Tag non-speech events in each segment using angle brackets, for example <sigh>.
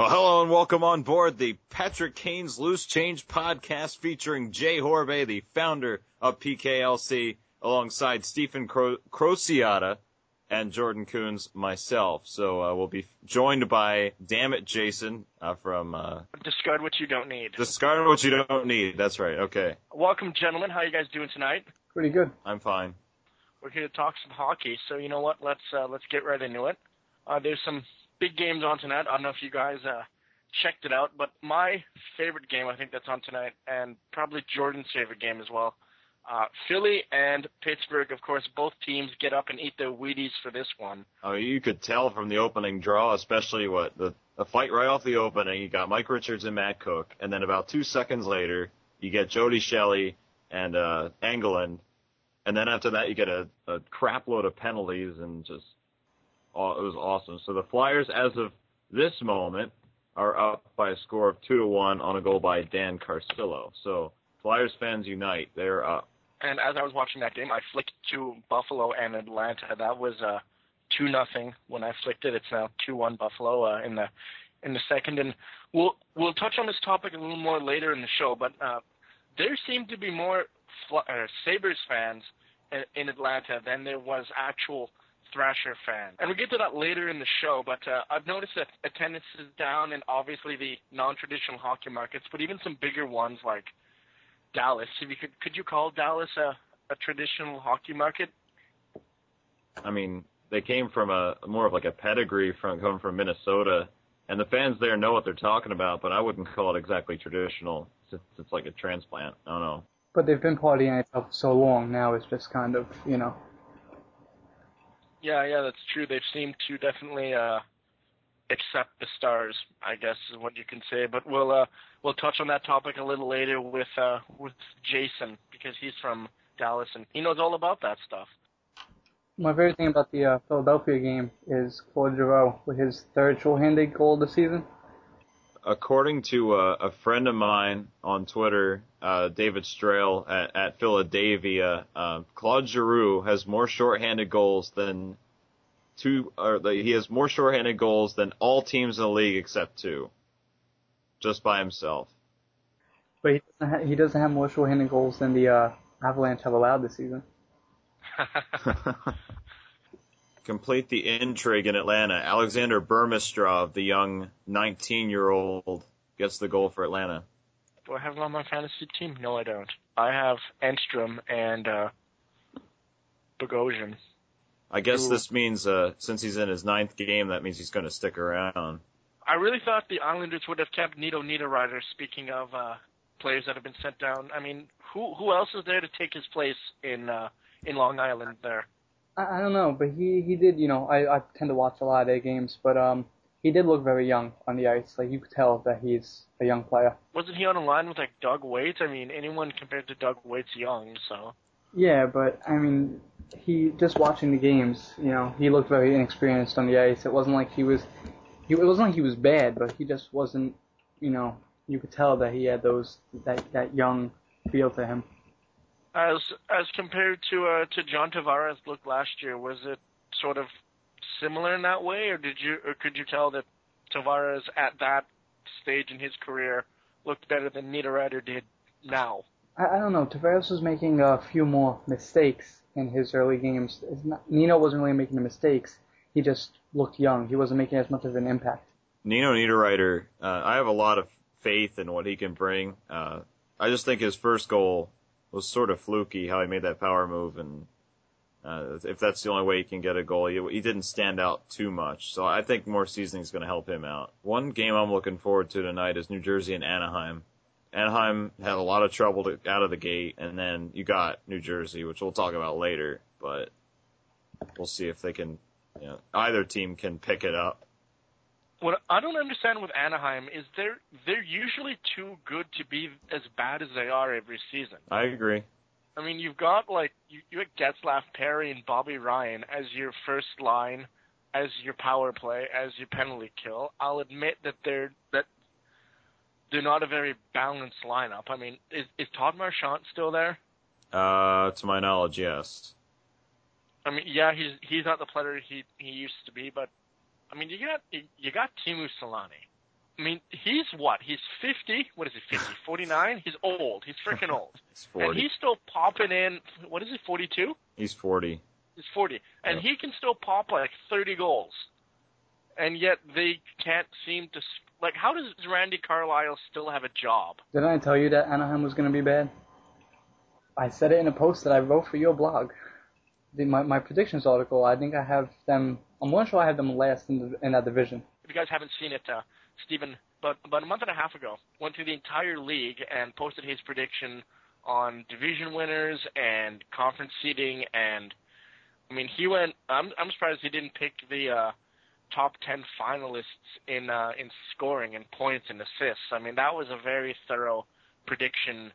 Well, hello and welcome on board the Patrick Kane's Loose Change podcast featuring Jay Horbe, the founder of PKLC, alongside Stephen Cro- Crociata and Jordan Coons, myself. So uh, we'll be joined by Damn It Jason uh, from uh, Discard what you don't need. Discard What You Don't Need. That's right. Okay, Welcome, gentlemen. How you guys doing tonight? Pretty good. I'm fine. We're here to talk some hockey. So you know what? Let's uh, let's get right into it. Uh, there's some big games on tonight. I don't know if you guys uh, checked it out, but my favorite game I think that's on tonight, and probably Jordan's favorite game as well. Uh, Philly and Pittsburgh, of course, both teams get up and eat their Wheaties for this one. Oh, you could tell from the opening draw, especially what the the fight right off the opening. You got Mike Richards and Matt Cooke, and then about two seconds later, you get Jody Shelley and uh, Engelland, and then after that, you get a, a crap load of penalties and just it was awesome. So the Flyers, as of this moment, are up by a score of two to one on a goal by Dan Carcillo. So Flyers fans unite. They're up. And as I was watching that game, I flicked to Buffalo and Atlanta. That was uh, two nothing when I flicked it. It's now two one Buffalo uh, in the in the second. And we'll we'll touch on this topic a little more later in the show. But uh, there seemed to be more uh, Sabres fans in, in Atlanta than there was actual Thrasher fans. And we'll get to that later in the show. But uh, I've noticed that attendance is down, and obviously the non-traditional hockey markets, but even some bigger ones like Dallas. If you could, could you call Dallas a, a traditional hockey market? I mean, they came from a more of like a pedigree from coming from Minnesota, and the fans there know what they're talking about. But I wouldn't call it exactly traditional. It's, it's like a transplant. I don't know. But they've been part of the NHL for so long. Now it's just kind of, you know, Yeah, yeah, that's true. They've seemed to definitely uh, accept the stars, I guess is what you can say. But we'll uh, we'll touch on that topic a little later with uh, with Jason because he's from Dallas and he knows all about that stuff. my favorite thing about the uh, Philadelphia game is Claude Giroux with his third shorthanded goal of the season. According to uh, a friend of mine on Twitter, uh, David Strail at, at Philadelphia, uh, Claude Giroux has more shorthanded goals than two, or he has more shorthanded goals than all teams in the league except two, just by himself. But he doesn't, ha- he doesn't have more shorthanded goals than the uh, Avalanche have allowed this season. <laughs> Complete the intrigue in Atlanta. Alexander Burmistrov, the young 19-year-old, gets the goal for Atlanta. Do I have him on my fantasy team? No, I don't. I have Enstrom and uh, Bogosian. I guess Ooh. this means, uh, since he's in his ninth game, that means he's going to stick around. I really thought the Islanders would have kept Nino Niederreiter. Speaking of uh, players that have been sent down, I mean, who who else is there to take his place in uh, in Long Island there? I, I don't know, but he he did, you know, I I tend to watch a lot of their games, but um he did look very young on the ice. Like you could tell that he's a young player. Wasn't he on a line with like Doug Waits? I mean, anyone compared to Doug Weight's young, so Yeah, but I mean, he just watching the games, you know, he looked very inexperienced on the ice. It wasn't like he was, he, it wasn't like he was bad, but he just wasn't, you know, you could tell that he had those that that young feel to him. As as compared to uh, to John Tavares looked last year, was it sort of similar in that way, or did you or could you tell that Tavares at that stage in his career looked better than Niederreiter did now? I, I don't know. Tavares was making a few more mistakes in his early games. It's not, Nino wasn't really making the mistakes. He just looked young. He wasn't making as much of an impact. Nino Niederreiter, uh, I have a lot of faith in what he can bring. Uh, I just think his first goal was sort of fluky, how he made that power move, and uh, if that's the only way he can get a goal, he, he didn't stand out too much. So I think more seasoning is going to help him out. One game I'm looking forward to tonight is New Jersey and Anaheim. Anaheim had a lot of trouble to, out of the gate, and then you got New Jersey, which we'll talk about later. But we'll see if they can, you know, either team can pick it up. What I don't understand with Anaheim is they're they're usually too good to be as bad as they are every season. I agree. I mean, you've got like you, you got Getzlaf, Perry, and Bobby Ryan as your first line, as your power play, as your penalty kill. I'll admit that they're that they're not a very balanced lineup. I mean, is is Todd Marchant still there? Uh, to my knowledge, yes. I mean, yeah, he's he's not the player he he used to be, but I mean, you got you got Teemu Selanne. I mean, he's what? He's 50. What is he? 50? 49? <laughs> He's old. He's freaking old. <laughs> He's 40. And he's still popping in. What is he? 42? He's 40. He's 40, and Yeah. he can still pop like 30 goals, and yet they can't seem to. s- Like, how does Randy Carlyle still have a job? Didn't I tell you that Anaheim was going to be bad? I said it in a post that I wrote for your blog. <laughs> The, my, my predictions article, I think I have them, I'm not sure I have them last in, the, in that division. If you guys haven't seen it, uh, Stephen, but about a month and a half ago, went through the entire league and posted his prediction on division winners and conference seeding, and I mean, he went. I'm I'm surprised he didn't pick the uh, top ten finalists in uh, in scoring and points and assists. I mean, that was a very thorough prediction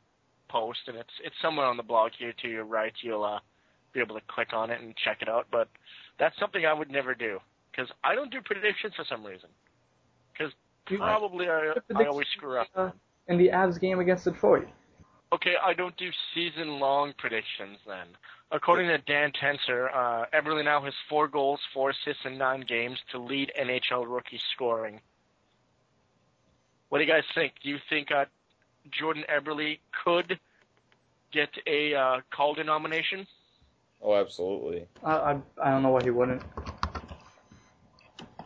post, and it's it's somewhere on the blog here to your right. You'll uh, be able to click on it and check it out. But that's something I would never do because I don't do predictions for some reason. Because You- probably I, I always screw up. Uh, in the Avs game against Detroit. Okay, I don't do season-long predictions then. According to Dan Tenser, uh, Eberle now has four goals, four assists in nine games to lead NHL rookie scoring. What do you guys think? Do you think uh, Jordan Eberle could get a uh, Calder nomination? Oh, absolutely. I, I, I don't know why he wouldn't.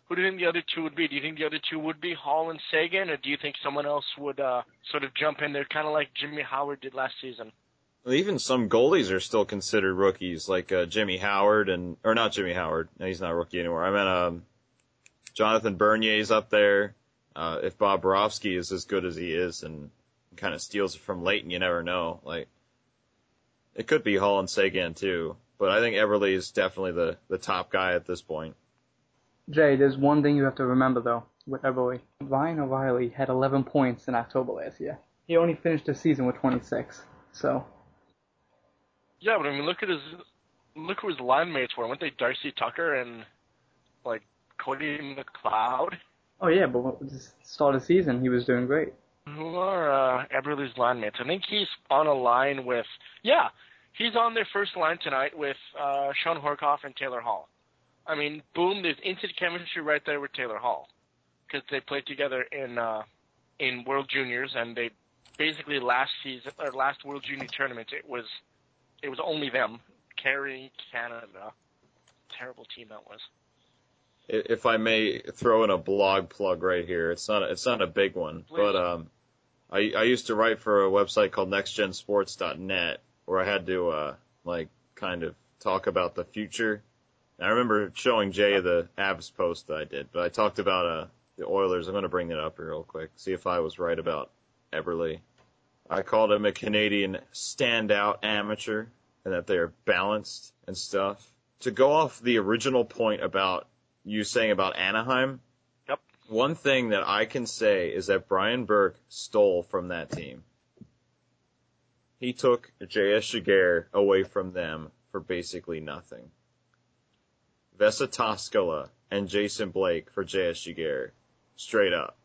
Who do you think the other two would be? Do you think the other two would be Hall and Seguin, or do you think someone else would uh, sort of jump in there, kind of like Jimmy Howard did last season? Well, Even some goalies are still considered rookies, like uh, Jimmy Howard and or not Jimmy Howard. No, he's not a rookie anymore. I meant um, Jonathan Bernier's up there. Uh, if Bobrovsky is as good as he is and kind of steals it from Leighton, you never know. Like it could be Hall and Seguin too, but I think Eberle is definitely the the top guy at this point. Jay, there's one thing you have to remember though with Eberle. Ryan O'Reilly had 11 points in October last year. He only finished the season with 26. So Yeah, but I mean, look at his look who his line mates were. Weren't they Darcy Tucker and like Cody McLeod? Oh yeah, but at the start of the season he was doing great. Who are uh, Eberle's line mates? I think he's on a line with yeah, he's on their first line tonight with uh, Shawn Horcoff and Taylor Hall. I mean, boom, there's instant chemistry right there with Taylor Hall because they played together in uh, in World Juniors and they basically last season or last World Junior tournament it was it was only them carrying Canada. Terrible team that was. If I may throw in a blog plug right here, it's not it's not a big one, Please. but um, I I used to write for a website called nextgensports.net where I had to uh like kind of talk about the future. And I remember showing Jay the abs post that I did, but I talked about uh the Oilers. I'm going to bring it up real quick, see if I was right about Eberle. I called him a Canadian standout amateur and that they're balanced and stuff. To go off the original point about you saying about Anaheim. One thing that I can say is that Brian Burke stole from that team. He took J.S. Giguere away from them for basically nothing. Vesa Toskala and Jason Blake for J.S. Giguere. Straight up.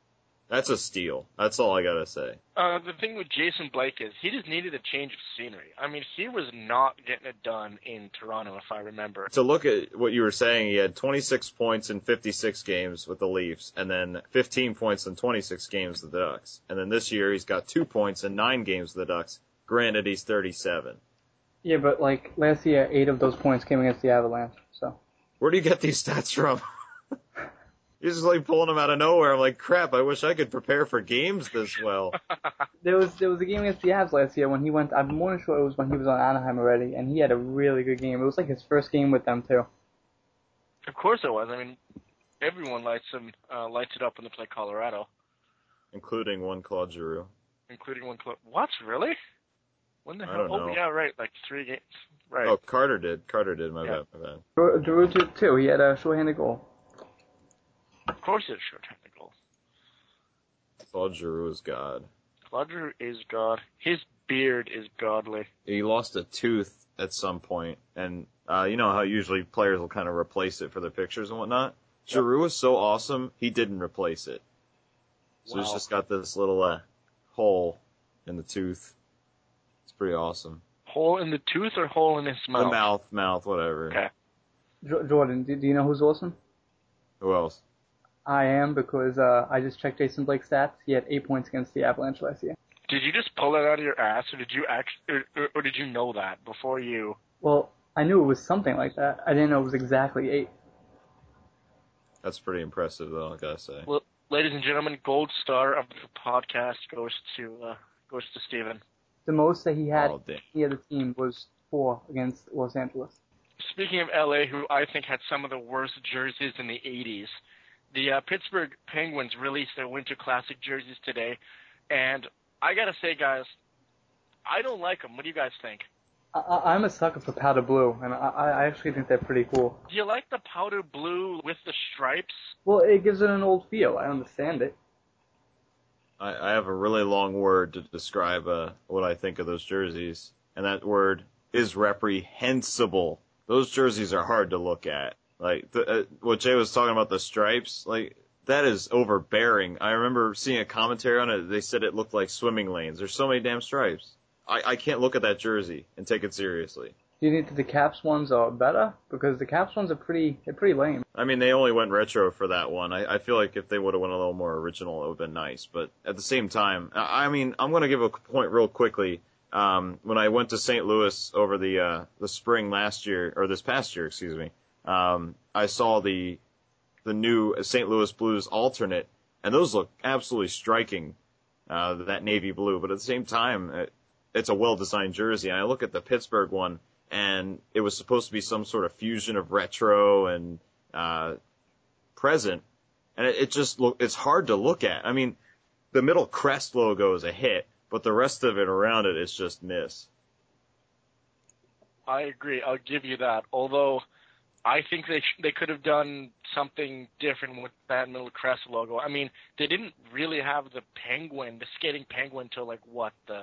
That's a steal. That's all I gotta say. Uh, the thing with Jason Blake is he just needed a change of scenery. I mean, he was not getting it done in Toronto, if I remember. To look at what you were saying, he had 26 points in 56 games with the Leafs, and then 15 points in 26 games with the Ducks. And then this year he's got two points in nine games with the Ducks. Granted, he's 37. Yeah, but like last year, eight of those points came against the Avalanche. So Where do you get these stats from? <laughs> You're just like pulling them out of nowhere. I'm like, crap, I wish I could prepare for games this well. <laughs> there was there was a game against the Avs last year when he went. I'm more sure it was when he was on Anaheim already, and he had a really good game. It was like his first game with them too. Of course it was. I mean, everyone lights him, uh, lights it up when they play Colorado, Including one Claude Giroux. including one club. What really? When the I hell? don't Oh know. yeah, right. Like three games. Right. Oh, Carter did. Carter did, my Yeah. bad, my bad. Drew Drew did too. He had a short-handed goal. Of course it's short technical. Claude Giroux is God. Roger is God. His beard is godly. He lost a tooth at some point, and uh, you know how usually players will kind of replace it for the pictures and whatnot. Yep. Giroux was so awesome, he didn't replace it. So he's just got this little uh, hole in the tooth. It's pretty awesome. Hole in the tooth or hole in his mouth? The mouth, mouth, whatever. Okay. Jordan, do, do you know who's awesome? Who else? I am because uh, I just checked Jason Blake's stats. He had eight points against the Avalanche last year. Did you just pull that out of your ass, or did you actually, or, or did you know that before you? Well, I knew it was something like that. I didn't know it was exactly eight. That's pretty impressive, though. I gotta say. Well, ladies and gentlemen, gold star of the podcast goes to uh, goes to Steven. The most that he had Oh, damn. he had a team was four against Los Angeles. Speaking of LA, who I think had some of the worst jerseys in the 80s, the uh, Pittsburgh Penguins released their Winter Classic jerseys today, and I gotta say, guys, I don't like them. What do you guys think? I, I- I'm a sucker for powder blue, and I, I actually think they're pretty cool. Do you like the powder blue with the stripes? Well, it gives it an old feel. I understand it. I, I have a really long word to describe uh, what I think of those jerseys, and that word is reprehensible. Those jerseys are hard to look at. Like the, uh, what Jay was talking about the stripes, like that is overbearing. I remember seeing a commentary on it. They said it looked like swimming lanes. There's so many damn stripes. I, I can't look at that jersey and take it seriously. Do you think that the Caps ones are better? Because the Caps ones are pretty, they're pretty lame. I mean, they only went retro for that one. I, I feel like if they would have went a little more original, it would have been nice. But at the same time, I, I mean, I'm going to give a point real quickly. Um, when I went to St. Louis over the uh, the spring last year or this past year, excuse me, um, I saw the the new St. Louis Blues alternate, and those look absolutely striking. Uh, that navy blue, but at the same time, it, it's a well designed jersey. And I look at the Pittsburgh one, and it was supposed to be some sort of fusion of retro and uh, present, and it, it just look it's hard to look at. I mean, the middle crest logo is a hit, but the rest of it around it is just miss. I agree. I'll give you that. Although I think they sh- they could have done something different with that middle crest logo. I mean, they didn't really have the penguin, the skating penguin, till like what the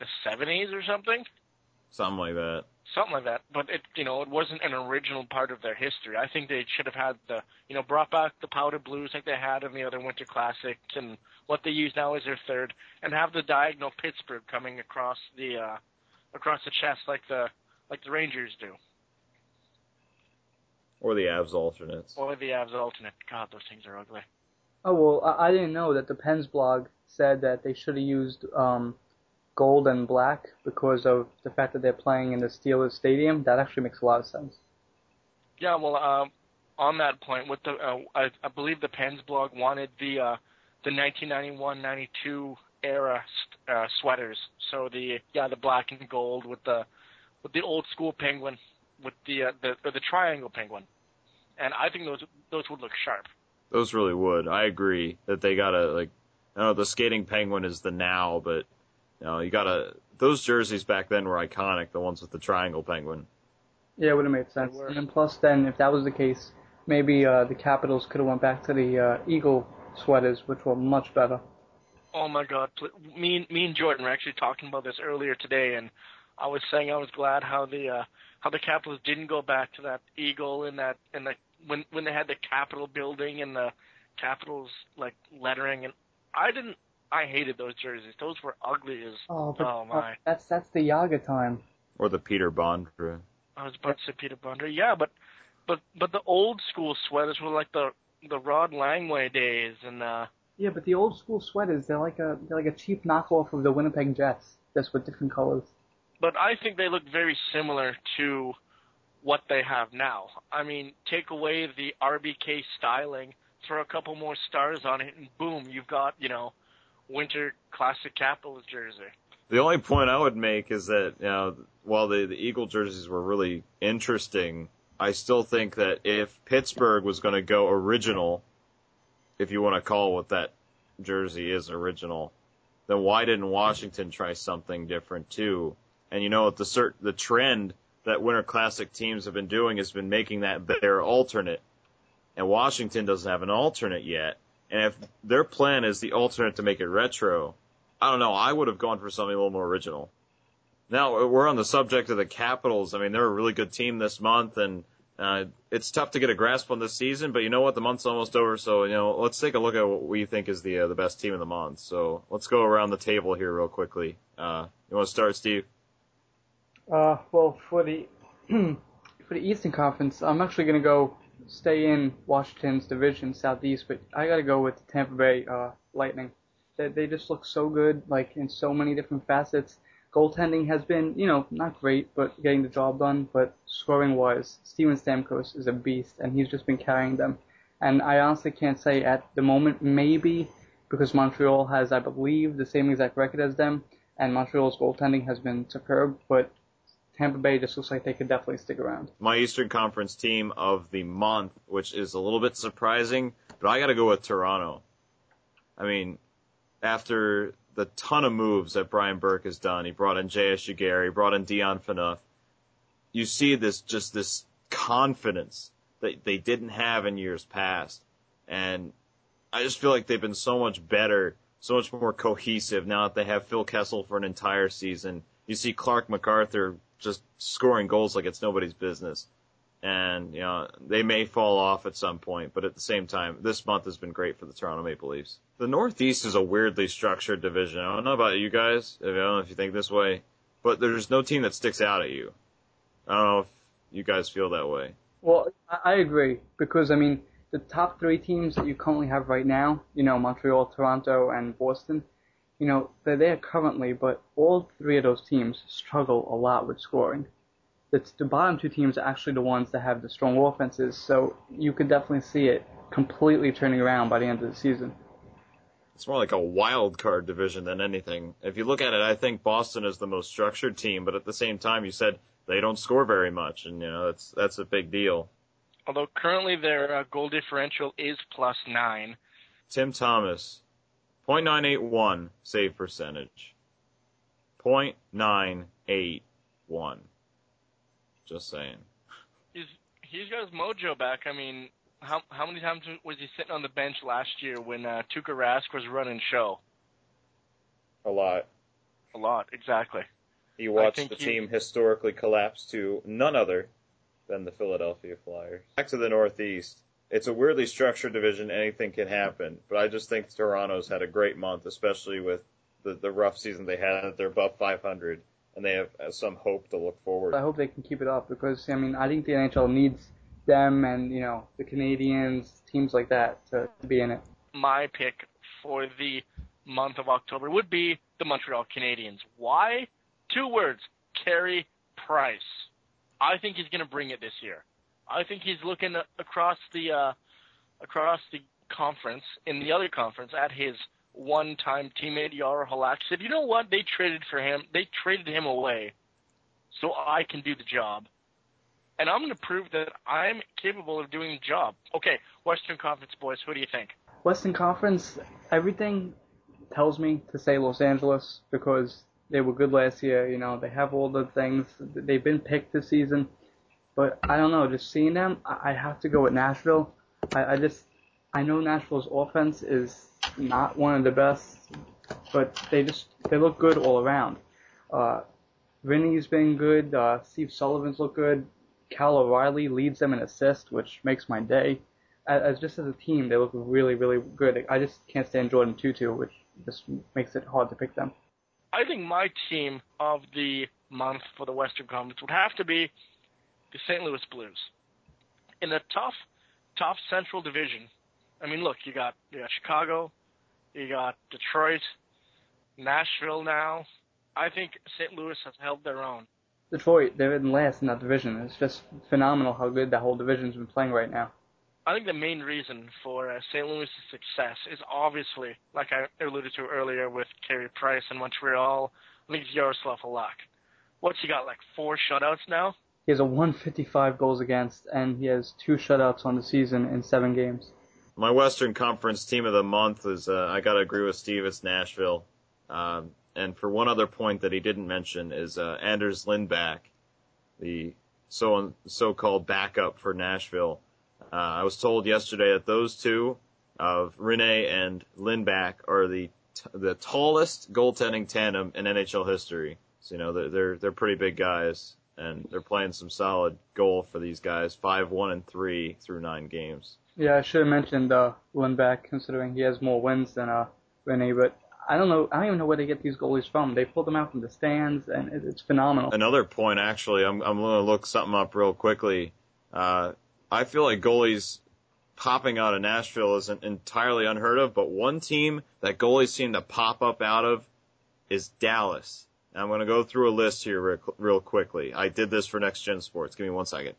the seventies or something, Something like that. something like that. But it you know it wasn't an original part of their history. I think they should have had the you know brought back the powder blues like they had in the other Winter Classics and what they use now is their third, and have the diagonal Pittsburgh coming across the uh across the chest like the like the Rangers do. Or the Avs alternates. Or the Avs alternate. God, those things are ugly. Oh well, I, I didn't know that the Pens blog said that they should have used um, gold and black because of the fact that they're playing in the Steelers stadium. That actually makes a lot of sense. Yeah, well, um, on that point, with the uh, I, I believe the Pens blog wanted the uh, the 1991-92 era st- uh, sweaters. So the yeah the black and gold with the with the old school penguin with the uh, the or the triangle penguin, and I think those those would look sharp. Those really would. I agree that they gotta like. I know the skating penguin is the now, but you know you gotta. Those jerseys back then were iconic. The ones with the triangle penguin. Yeah, it would have made sense. And then plus, then if that was the case, maybe uh, the Capitals could have went back to the uh, Eagle sweaters, which were much better. Oh my God! pl- Me me and Jordan were actually talking about this earlier today, and I was saying I was glad how the uh, how the Capitals didn't go back to that eagle and that and the when when they had the Capitol building and the Capitals like lettering, and I didn't. I hated those jerseys. Those were ugly as. Oh, but Oh, my. uh, that's that's the Jagr time. Or the Peter Bondra. I was about to say Peter Bonder. Yeah, but but but the old school sweaters were like the the Rod Langway days, and uh Yeah, but the old school sweaters, they're like a they're like a cheap knockoff of the Winnipeg Jets, just with different colors. But I think they look very similar to what they have now. I mean, take away the RBK styling, throw a couple more stars on it, and boom, you've got you know, Winter Classic Capitals jersey. The only point I would make is that you know while the the Eagle jerseys were really interesting, I still think that if Pittsburgh was going to go original, if you want to call what that jersey is original, then why didn't Washington try something different too? And you know, the cert- the trend that Winter Classic teams have been doing has been making that their alternate, and Washington doesn't have an alternate yet. And if their plan is the alternate to make it retro, I don't know. I would have gone for something a little more original. Now we're on the subject of the Capitals. I mean, they're a really good team this month, and uh, it's tough to get a grasp on this season. But you know what? The month's almost over, so you know, let's take a look at what we think is the uh, the best team of the month. So let's go around the table here real quickly. Uh, you want to start, Steve? Uh, well, for the <clears throat> for the Eastern Conference, I'm actually gonna go stay in Washington's division, Southeast, but I gotta go with the Tampa Bay uh, Lightning. They, they just look so good, like in so many different facets. Goaltending has been, you know, not great, but getting the job done. But scoring wise, Steven Stamkos is a beast, and he's just been carrying them. And I honestly can't say at the moment, maybe because Montreal has, I believe, the same exact record as them, and Montreal's goaltending has been superb. But Tampa Bay just looks like they could definitely stick around. My Eastern Conference team of the month, which is a little bit surprising, but I got to go with Toronto. I mean, after the ton of moves that Brian Burke has done. He brought in J.S. He brought in Dion Phaneuf. You see this, just this confidence that they didn't have in years past. And I just feel like they've been so much better, so much more cohesive now that they have Phil Kessel for an entire season. You see Clarke MacArthur just scoring goals like it's nobody's business and you know they may fall off at some point, but at the same time, this month has been great for the Toronto Maple Leafs. The Northeast is a weirdly structured division. I don't know about you guys. I don't know if you think this way, but there's no team that sticks out at you. I don't know if you guys feel that way. Well, I agree because I mean the top three teams that you currently have right now, you know Montreal, Toronto, and Boston, you know they're there currently, but all three of those teams struggle a lot with scoring the, the bottom two teams are actually the ones that have the strong offenses. So you could definitely see it completely turning around by the end of the season. It's more like a wild card division than anything. If you look at it, I think Boston is the most structured team, but at the same time, you said they don't score very much, and you know that's that's a big deal. Although currently their uh, goal differential is plus nine. Tim Thomas, .981 save percentage. .981. Just saying. He's he's got his mojo back. I mean, how how many times was he sitting on the bench last year when uh, Tuukka Rask was running show? A lot. A lot, exactly. He watched the he... team historically collapse to none other than the Philadelphia Flyers. Back to the Northeast. It's a weirdly structured division. Anything can happen, but I just think Toronto's had a great month, especially with the, the rough season they had. They're above 500 and they have uh, some hope to look forward. I hope they can keep it up because I mean I think the NHL needs them and you know the Canadians, teams like that to, to be in it. My pick for the month of October would be the Montreal Canadiens. Why? Two words: Carey Price. I think he's going to bring it this year. I think he's looking across the uh, across the conference in the other conference at his one-time teammate Jaro Halak said, "You know what? They traded for him. They traded him away, so I can do the job." And I'm going to prove that I'm capable of doing the job. Okay, Western Conference boys, who do you think? Western Conference, everything tells me to say Los Angeles because they were good last year. You know, they have all the things. They've been picked this season, but I don't know. Just seeing them, I have to go with Nashville. I, I just, I know Nashville's offense is not one of the best, but they just they look good all around. Uh, Rinne's been good. Uh, Steve Sullivan's look good. Cal O'Reilly leads them in assists, which makes my day. As, just as a team, they look really, really good. I just can't stand Jordin Tootoo, which just makes it hard to pick them. I think my team of the month for the Western Conference would have to be the St. Louis Blues. In a tough, tough Central Division, I mean, look, you got you got Chicago, you got Detroit, Nashville now. I think St. Louis has held their own. Detroit, they're in last in that division. It's just phenomenal how good that whole division's been playing right now. I think the main reason for uh, St. Louis' success is obviously, like I alluded to earlier with Carey Price in Montreal, I think it's Yaroslav Halak. What's he got, like four shutouts now? He has a 155 goals against, and he has two shutouts on the season in seven games. My Western Conference team of the month is uh, I gotta agree with Steve. It's Nashville. Um, and for one other point that he didn't mention is uh, Anders Lindback, the so so-called backup for Nashville. Uh, I was told yesterday that those two, of Rinne and Lindback, are the t- the tallest goaltending tandem in NHL history. So you know they're they're they're pretty big guys, and they're playing some solid goal for these guys. Five, one, and three through nine games. Yeah, I should have mentioned uh, Lindback, considering he has more wins than uh, Rinne, but I don't know. I don't even know where they get these goalies from. They pull them out from the stands, and it's phenomenal. Another point, actually, I'm I'm going to look something up real quickly. Uh, I feel like goalies popping out of Nashville isn't entirely unheard of, but one team that goalies seem to pop up out of is Dallas. I'm going to go through a list here real quickly. I did this for Next Gen Sports. Give me one second.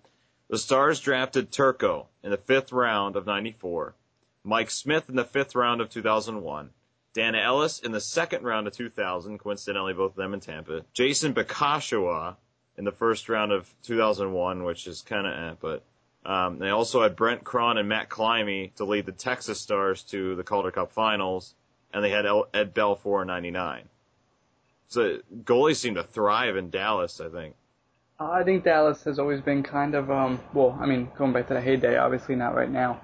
The Stars drafted Turco in the fifth round of 94, Mike Smith in the fifth round of 2001, Dan Ellis in the second round of 2000, coincidentally both of them in Tampa, Jason Bacashihua in the first round of 2001, which is kind of eh, but um, they also had Brent Krahn and Matt Climie to lead the Texas Stars to the Calder Cup Finals, and they had Ed Belfour in '99. So goalies seem to thrive in Dallas, I think. I think Dallas has always been kind of um well, I mean, going back to the heyday, obviously not right now,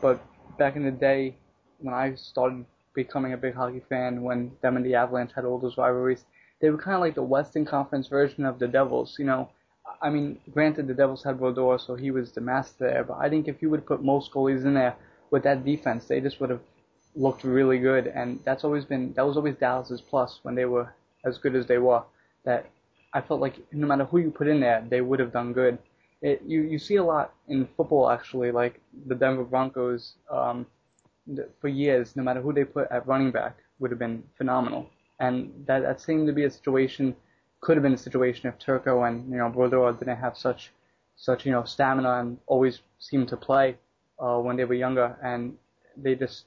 but back in the day when I started becoming a big hockey fan, when them and the Avalanche had all those rivalries, they were kind of like the Western Conference version of the Devils. You know, I mean, granted the Devils had Brodeur, so he was the master there, but I think if you would put most goalies in there with that defense, they just would have looked really good, and that's always been that was always Dallas's plus when they were as good as they were. That I felt like no matter who you put in there, they would have done good. It, you you see a lot in football actually, like the Denver Broncos. Um, for years, no matter who they put at running back, would have been phenomenal. And that that seemed to be a situation, could have been a situation if Turco and you know Brodeur didn't have such such you know stamina and always seemed to play uh, when they were younger, and they just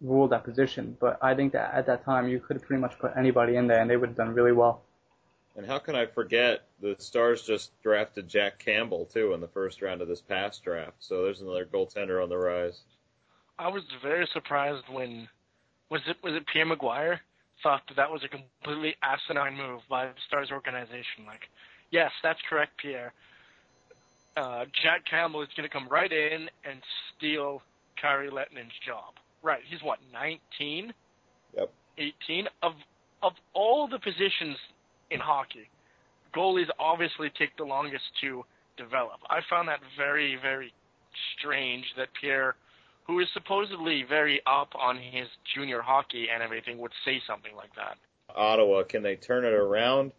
ruled that position. But I think that at that time you could have pretty much put anybody in there, and they would have done really well. And how can I forget the Stars just drafted Jack Campbell too in the first round of this past draft. So there's another goaltender on the rise. I was very surprised when was it was it Pierre McGuire thought that that was a completely asinine move by the Stars organization. Like, yes, that's correct, Pierre. Uh, Jack Campbell is going to come right in and steal Kari Lehtonen's job. Right, he's what 19, yep, 18 of of all the positions in hockey, goalies obviously take the longest to develop. I found that very, very strange that Pierre, who is supposedly very up on his junior hockey and everything, would say something like that. Ottawa, can they turn it around?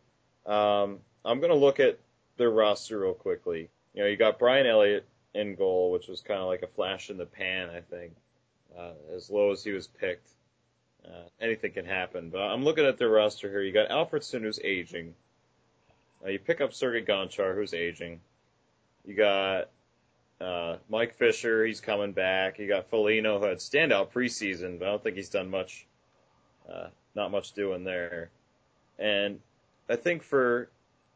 Um, I'm going to look at their roster real quickly. You know, you got Brian Elliott in goal, which was kind of like a flash in the pan, I think. Uh, as low as he was picked. Uh, anything can happen. But I'm looking at the roster here. You got Alfredsson, who's aging. Uh, you pick up Sergei Gonchar, who's aging. You got uh, Mike Fisher, he's coming back. You got Foligno, who had standout preseason, but I don't think he's done much, uh, not much doing there. And I think for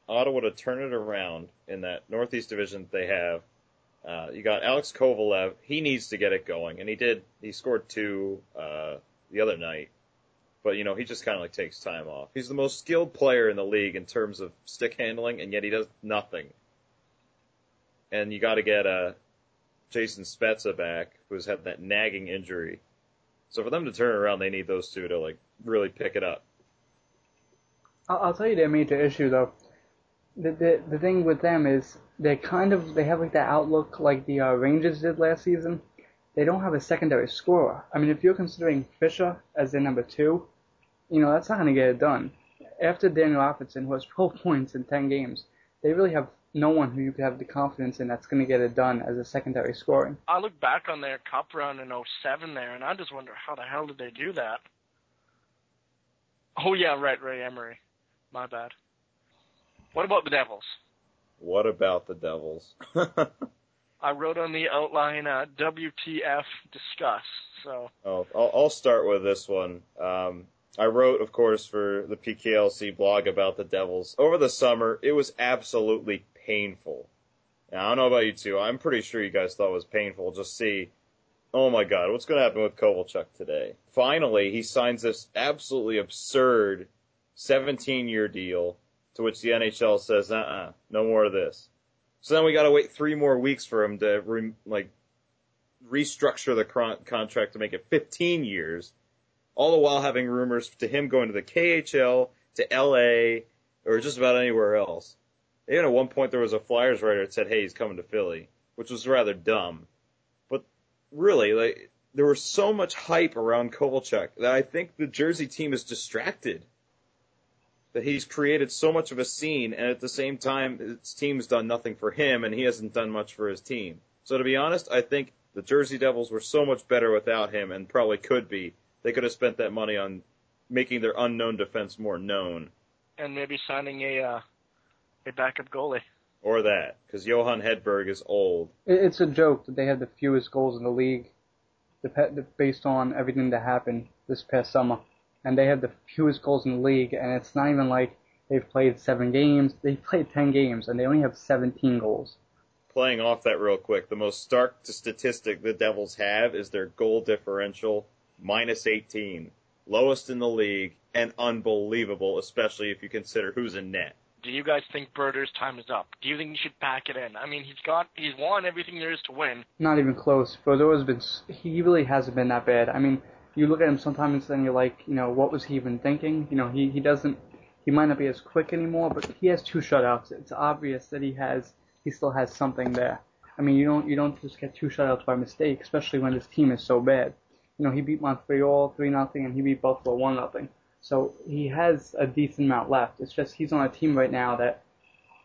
Ottawa to turn it around in that Northeast division that they have, uh, you got Alex Kovalev. He needs to get it going, and he did. He scored two uh, the other night. But you know, he just kind of like takes time off. He's the most skilled player in the league in terms of stick handling, and yet he does nothing. And you got to get uh, Jason Spezza back, who's had that nagging injury. So for them to turn around, they need those two to like really pick it up. I'll tell you their major issue though. The, the the thing with them is they kind of they have like that outlook like the uh, Rangers did last season, they don't have a secondary scorer. I mean, if you're considering Fisher as their number two, you know, that's not going to get it done. After Daniel Alfredsson, who has <laughs> 12 points in 10 games, they really have no one who you could have the confidence in that's going to get it done as a secondary scoring. I look back on their cup run in 07 there, and I just wonder how the hell did they do that? Oh, yeah, right, Ray Emery. My bad. What about the Devils? What about the Devils? <laughs> I wrote on the outline uh, WTF discuss. So. Oh, I'll, I'll start with this one. Um, I wrote, of course, for the PKLC blog about the Devils over the summer. It was absolutely painful. Now, I don't know about you two. I'm pretty sure you guys thought it was painful. Just see, oh my God, what's going to happen with Kovalchuk today? Finally, he signs this absolutely absurd 17 year deal to which the NHL says, uh uh-uh, uh no more of this. So then we got to wait three more weeks for him to re, like restructure the contract to make it 15 years, all the while having rumors to him going to the KHL, to LA, or just about anywhere else. Even at one point there was a Flyers writer that said, "Hey, he's coming to Philly," which was rather dumb. But really, like there was so much hype around Kovalchuk that I think the Jersey team is distracted that he's created so much of a scene, and at the same time, his team's done nothing for him, and he hasn't done much for his team. So to be honest, I think the Jersey Devils were so much better without him, and probably could be. They could have spent that money on making their unknown defense more known, And maybe signing a uh, a backup goalie. or that, because Johan Hedberg is old. It's a joke that they had the fewest goals in the league, based on everything that happened this past summer, and they have the fewest goals in the league. And it's not even like they've played seven games; they played ten games, and they only have 17 goals. Playing off that real quick, the most stark statistic the Devils have is their goal differential minus 18, lowest in the league, and unbelievable, especially if you consider who's in net. Do you guys think Berter's time is up? Do you think he should pack it in? I mean, he's got he's won everything there is to win. Not even close. Has been. He really hasn't been that bad. I mean, you look at him sometimes and you're like, you know, what was he even thinking? You know, he he doesn't. He might not be as quick anymore, but he has two shutouts. It's obvious that he has. He still has something there. I mean, you don't you don't just get two shutouts by mistake, especially when this team is so bad. You know, he beat Montreal three nothing, and he beat Buffalo one nothing. So he has a decent amount left. It's just he's on a team right now that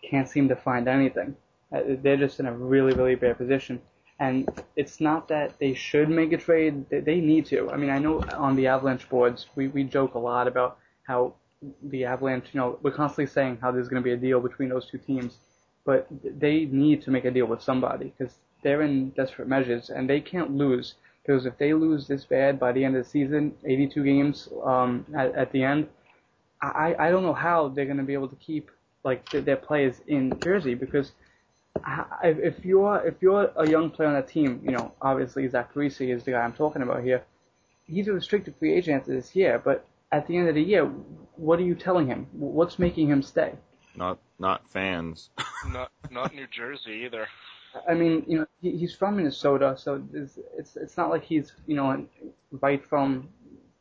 can't seem to find anything. Uh, They're just in a really, really bad position. And it's not that they should make a trade. They- They need to. I mean, I know on the Avalanche boards, we, we joke a lot about how the Avalanche, you know, we're constantly saying how there's going to be a deal between those two teams. But they need to make a deal with somebody because they're in desperate measures and they can't lose. Because if they lose this bad by the end of the season, 82 games um, at, at the end, I, I don't know how they're going to be able to keep like th- their players in Jersey because I- if you're if you're a young player on that team, you know obviously Zach Parise is the guy I'm talking about here. He's a restricted free agent after this year, but at the end of the year, what are you telling him? What's making him stay? Not not fans. Not not New Jersey either. I mean, you know, he, he's from Minnesota, so it's, it's it's not like he's you know right from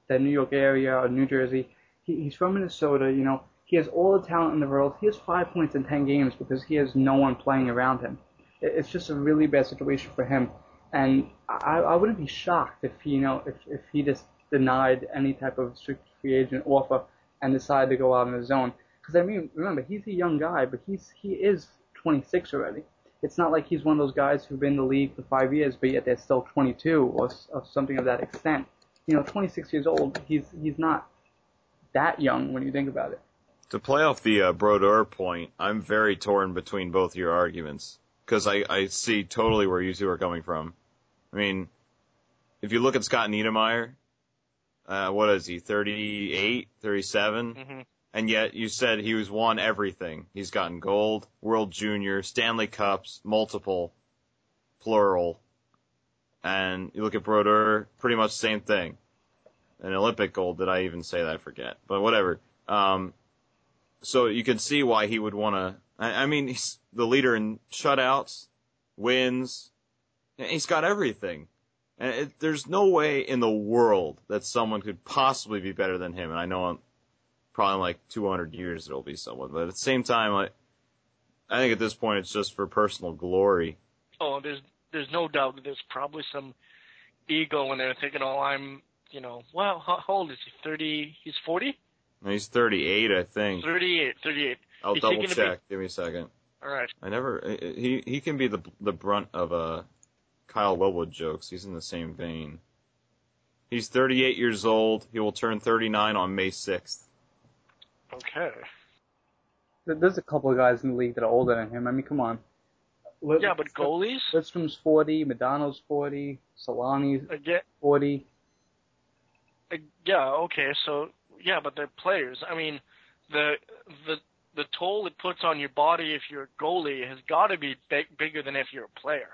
the New York area or New Jersey. He, he's from Minnesota. You know, he has all the talent in the world. He has five points in ten games because he has no one playing around him. It, it's just a really bad situation for him, and I, I wouldn't be shocked if he, you know if if he just denied any type of strict free agent offer and decided to go out on his own. Because I mean, remember, he's a young guy, but he's he is 26 already. It's not like he's one of those guys who've been in the league for five years, but yet they're still 22 or, or something of that extent. You know, 26 years old, he's he's not that young when you think about it. To play off the uh, Brodeur point, I'm very torn between both your arguments because I, I see totally where you two are coming from. I mean, if you look at Scott Niedermayer, uh, what is he, 38, 37? hmm And yet you said he was won everything. He's gotten gold, World Junior, Stanley Cups, multiple, plural. And you look at Brodeur, pretty much same thing. An Olympic gold, did I even say that? I forget. But whatever. Um, so you can see why he would want to, I, I mean, he's the leader in shutouts, wins, he's got everything. And it, there's no way in the world that someone could possibly be better than him. And I know probably in like 200 years there'll be someone. But at the same time, like, I think at this point it's just for personal glory. Oh, there's there's no doubt that there's probably some ego in there thinking, oh, I'm, you know, well, how, old is he? Thirty? He's forty? And he's 38, I think. Thirty-eight. Thirty-eight. I'll he's double check. Give me a second. All right. I never. He he can be the the brunt of uh, Kyle Wellwood jokes. He's in the same vein. He's 38 years old. He will turn 39 on May 6th. Okay. There's a couple of guys in the league that are older than him. I mean, come on. Yeah, but goalies. Lidstrom's 40, Modano's 40, Selanne's Again, 40. Uh, yeah, okay, so yeah, but they're players. I mean, the the the toll it puts on your body if you're a goalie has got to be big, bigger than if you're a player.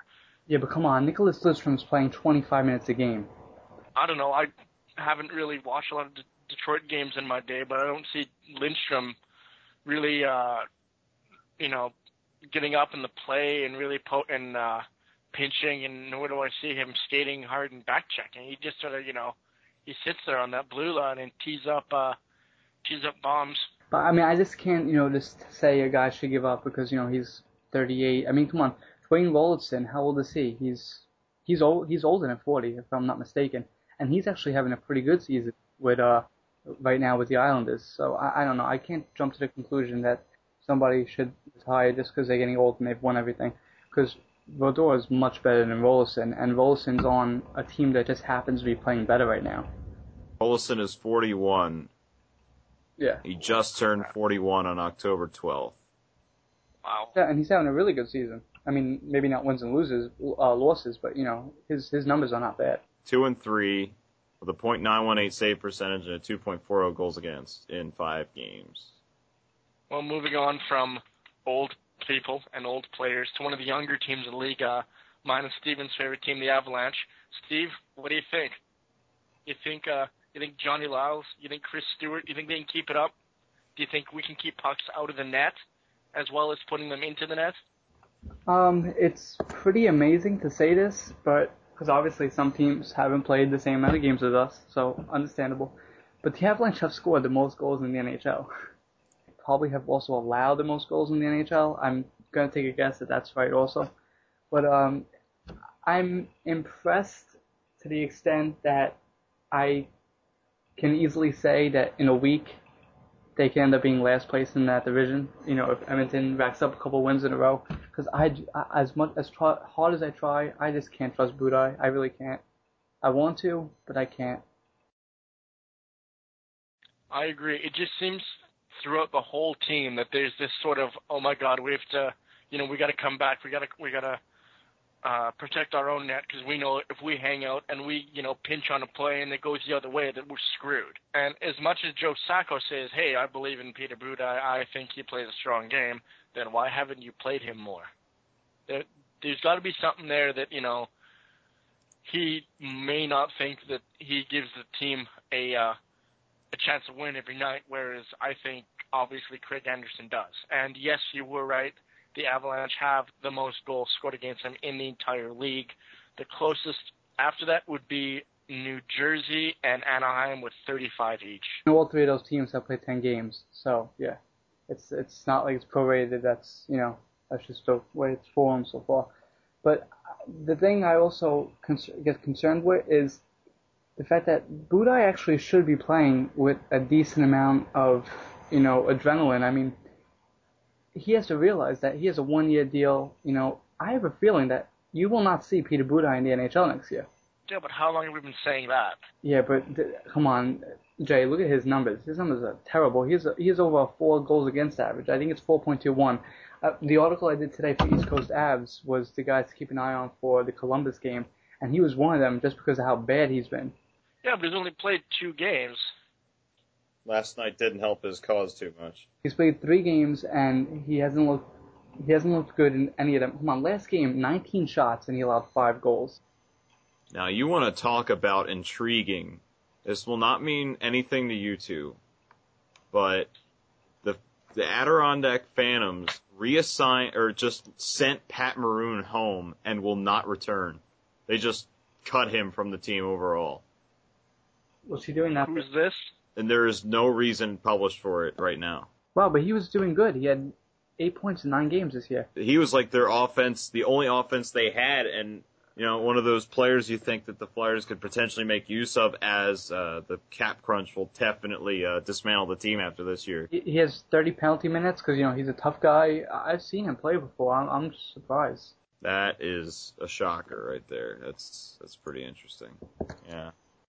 Yeah, but come on, Nicklas Lidstrom's playing 25 minutes a game. I don't know. I haven't really watched a lot of Detroit games in my day, but I don't see Lindstrom really, uh, you know, getting up in the play and really po- and uh, pinching. And nor do I see him skating hard and back checking. He just sort of, you know, he sits there on that blue line and tees up, uh, tees up bombs. But I mean, I just can't, you know, just say a guy should give up because you know he's 38. I mean, come on, Dwayne Roloson, how old is he? He's he's old. He's older than 40, if I'm not mistaken, and he's actually having a pretty good season with uh right now with the Islanders. So I, I don't know. I can't jump to the conclusion that somebody should retire just because they're getting old and they've won everything. Because Vildor is much better than Roloson, and Roloson's on a team that just happens to be playing better right now. Rolison is 41. Yeah. He just turned 41 on October 12th. Wow. Yeah, and he's having a really good season. I mean, maybe not wins and loses, uh, losses, but you know, his his numbers are not bad. Two and three, with a .918 save percentage and a 2.40 goals against in five games. Well, moving on from old people and old players to one of the younger teams in the league, uh, mine and Steven's favorite team, the Avalanche. Steve, what do you think? You think uh, you think Johnny Liles? You think Chris Stewart? You think they can keep it up? Do you think we can keep pucks out of the net as well as putting them into the net? Um, it's pretty amazing to say this, but because obviously some teams haven't played the same amount of games as us, so understandable. But the Avalanche have scored the most goals in the NHL. Probably have also allowed the most goals in the NHL. I'm gonna take a guess that that's right also. But um, I'm impressed to the extent that I can easily say that in a week they can end up being last place in that division. You know, if Edmonton racks up a couple wins in a row, because I, as much as try, hard as I try, I just can't trust Budaj. I really can't. I want to, but I can't. I agree. It just seems throughout the whole team that there's this sort of, oh my God, we have to, you know, we got to come back. We got to, we got to uh, protect our own net because we know if we hang out and we, you know, pinch on a play and it goes the other way, that we're screwed. And as much as Joe Sacco says, hey, I believe in Peter Budaj, I think he plays a strong game, then why haven't you played him more? There, there's got to be something there that, you know, he may not think that he gives the team a uh, a chance to win every night, whereas I think obviously Craig Anderson does. And yes, you were right. The Avalanche have the most goals scored against them in the entire league. The closest after that would be New Jersey and Anaheim with 35 each. All three of those teams have played 10 games, so yeah, it's it's not like it's prorated. That's you know that's just the way it's formed so far. But the thing I also get concerned with is the fact that Budaj actually should be playing with a decent amount of, you know, adrenaline. I mean, he has to realize that he has a one-year deal. You know, I have a feeling that you will not see Peter Budaj in the NHL next year. Yeah, but how long have we been saying that? Yeah, but th- come on, Jay, look at his numbers. His numbers are terrible. He's a, he has over four goals against average. I think it's 4.21. Uh, the article I did today for East Coast Avs was the guys to keep an eye on for the Columbus game, and he was one of them just because of how bad he's been. Yeah, but he's only played two games. Last night didn't help his cause too much. He's played three games and he hasn't looked he hasn't looked good in any of them. Come on, last game, 19 shots and he allowed five goals. Now you want to talk about intriguing. This will not mean anything to you two, but the the Adirondack Phantoms reassign or just sent Pat Maroon home and will not return. They just cut him from the team overall. Was he doing that? Who's this? And there is no reason published for it right now. Wow, but he was doing good. He had eight points in nine games this year. He was like their offense, the only offense they had, and you know, one of those players you think that the Flyers could potentially make use of as uh, the cap crunch will definitely uh, dismantle the team after this year. He has 30 penalty minutes because you know he's a tough guy. I've seen him play before. I'm, I'm surprised. That is a shocker right there. That's that's pretty interesting. Yeah.